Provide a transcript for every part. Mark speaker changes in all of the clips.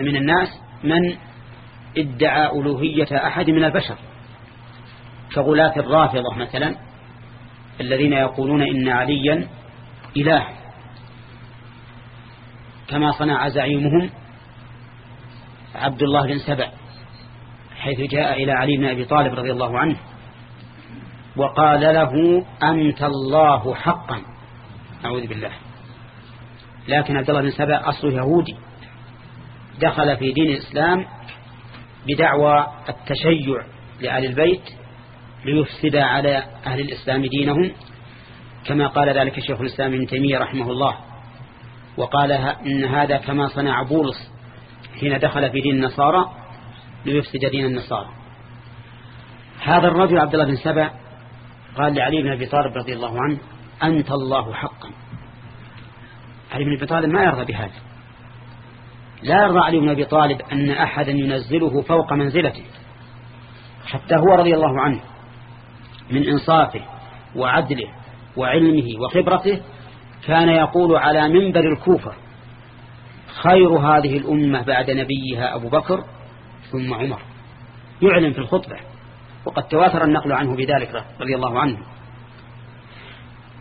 Speaker 1: من الناس من ادعى ألوهية أحد من البشر كغلاة الرافضة مثلا الذين يقولون إن عليا إله. كما صنع زعيمهم عبد الله بن سبع حيث جاء إلى علي بن أبي طالب رضي الله عنه وقال له أنت الله حقا. أعوذ بالله. لكن عبد الله بن سبع أصله يهودي. دخل في دين الإسلام بدعوى التشيع لأهل البيت ليفسد على أهل الإسلام دينهم كما قال ذلك الشيخ الإسلام ابن تيمية رحمه الله. وقال إن هذا كما صنع بولس حين دخل في دين النصارى ليفسد دين النصارى. هذا الرجل عبد الله بن سبع قال لعلي بن أبي طالب رضي الله عنه أنت الله حقا. علي بن أبي طالب ما يرضى بهذا. لا يرضى علي بن أبي طالب أن أحدا ينزله فوق منزلته حتى هو رضي الله عنه من إنصافه وعدله وعلمه وخبرته كان يقول على منبر الكوفة خير هذه الأمة بعد نبيها أبو بكر ثم عمر. يعلن في الخطبة وقد تواتر النقل عنه بذلك رضي الله عنه.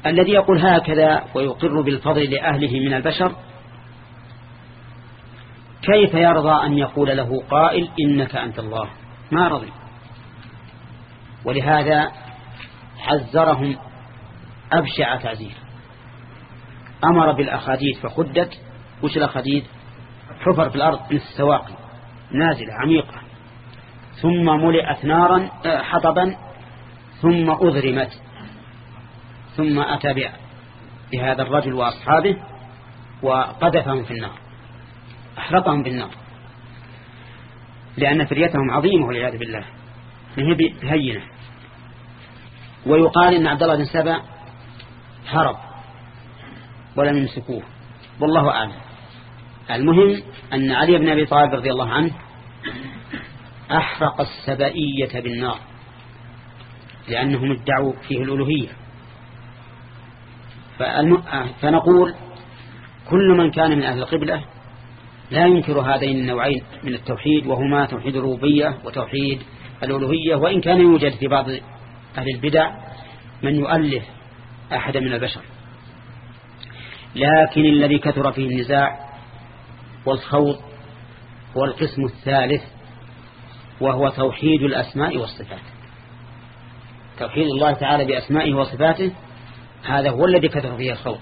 Speaker 1: الذي يقول هكذا ويقر بالفضل لأهله من البشر كيف يرضى أن يقول له قائل إنك أنت الله؟ ما رضي. ولهذا حذرهم أبشع تعزير. أمر بالأخاديد فخدت. وش الأخاديد؟ حفر في الأرض من السواقي. نازلة عميقة. ثم ملئت نارا آه، حطبا. ثم أذرمت. ثم أتى بهذا الرجل وأصحابه وقذفهم في النار. أحرقهم بالنار لأن فريتهم عظيمة والعياذ بالله. ما هي بهينة. ويقال إن عبد الله بن سبع هرب ولم يمسكوه. والله أعلم. المهم أن علي بن أبي طالب رضي الله عنه أحرق السبائية بالنار لأنهم ادعوا فيه الألوهية. فنقول كل من كان من أهل القبلة لا ينكر هذين النوعين من التوحيد وهما توحيد الربوبية وتوحيد الألوهية وإن كان يوجد في بعض أهل البدع من يؤلف أحد من البشر. لكن الذي كثر فيه النزاع والخوض هو القسم الثالث وهو توحيد الأسماء والصفات. توحيد الله تعالى بأسمائه وصفاته هذا هو الذي كثر فيه الخوض.